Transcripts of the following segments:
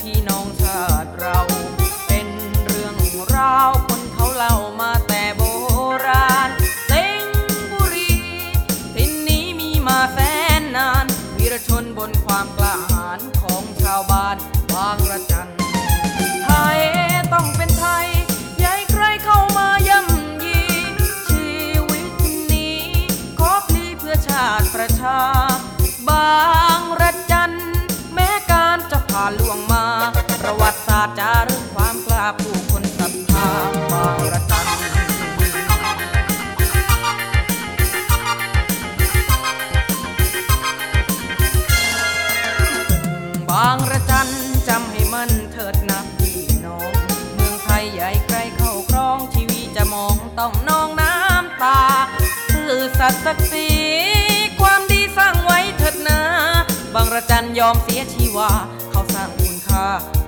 พี่น้องชาติเรา เป็นเรื่องราวคนเขาเล่ามาแต่โบราณเซ็งบุรีทิ่นนี้มีมาแสนนาน วีรชนบนความกล้าหาญของชาวบ้านบางระจันไทยต้องเป็นไทยย่าใครเข้ามาย่ำยีชีวิตนี้ขอพลีเพื่อชาติประชา ประวัติศาสตร์จารึกความกล้าผู้คนศรัทธาบางระจันบางระจันจำให้มันเถิดนะพี่น้อง เมืองไทยใหญ่ใกลเข้าครองชีวิตจะมองต้องนองน้ำตาคือสัตว์ศักดิ์ศรีความดีสร้างไว้เถิดนะบางระจันยอมเสียชีวา heart.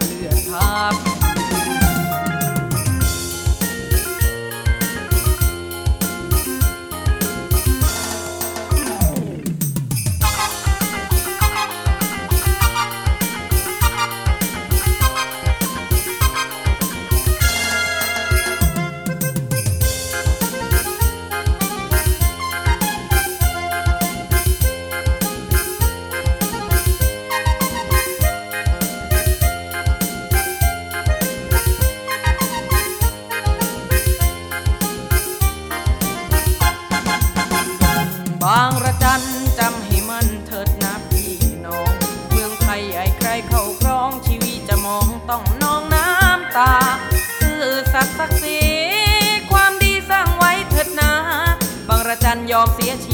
ศักดิ์ศรีความดีสร้างไว้เถิดนาบางระจันยอมเสียชี